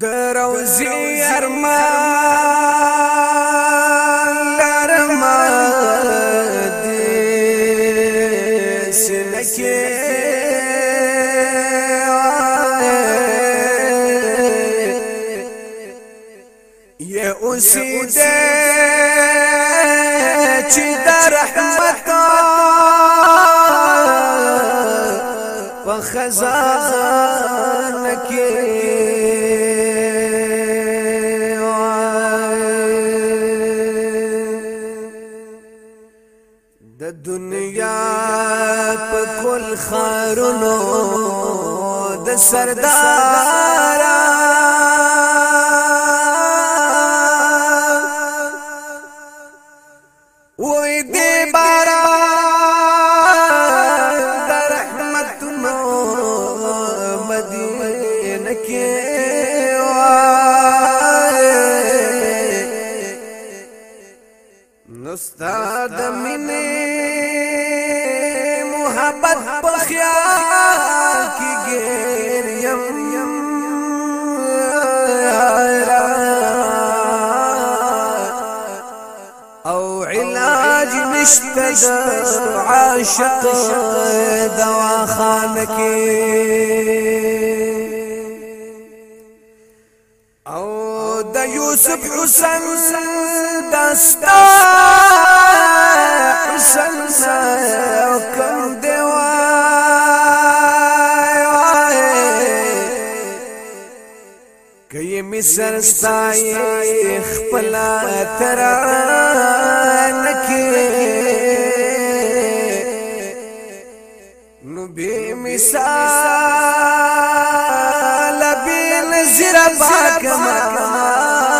دروزی ارمان لرما دی سنکی یہ اسی دے چی در رحمت په خزان د دنیا په کل خارونو د سردار وې دې باران د رحمتونو مدینه کې نستاد مینه محبت په خیال کې ګریم أو علاج نشته عاشق دواخانه کې أو د یوسف حسن دستا کئی مصر ستائی خپلا تران کی نو بی مثال بی نظر پاک مکان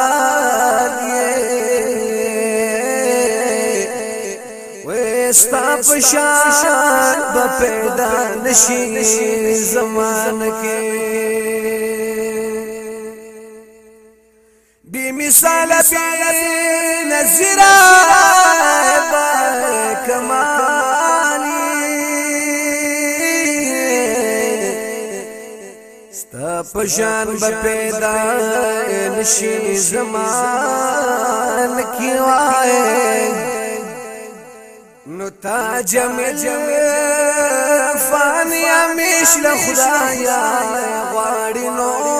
وستا پشان بپیدا نشی زمان کی بی مثال بی نظر کمالی ستا پشان به پیدا نشي زمان کی وای نو تا جمع جمع فانی امیش لخدایا غواړي نو.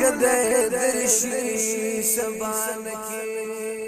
کده درشي سبان کې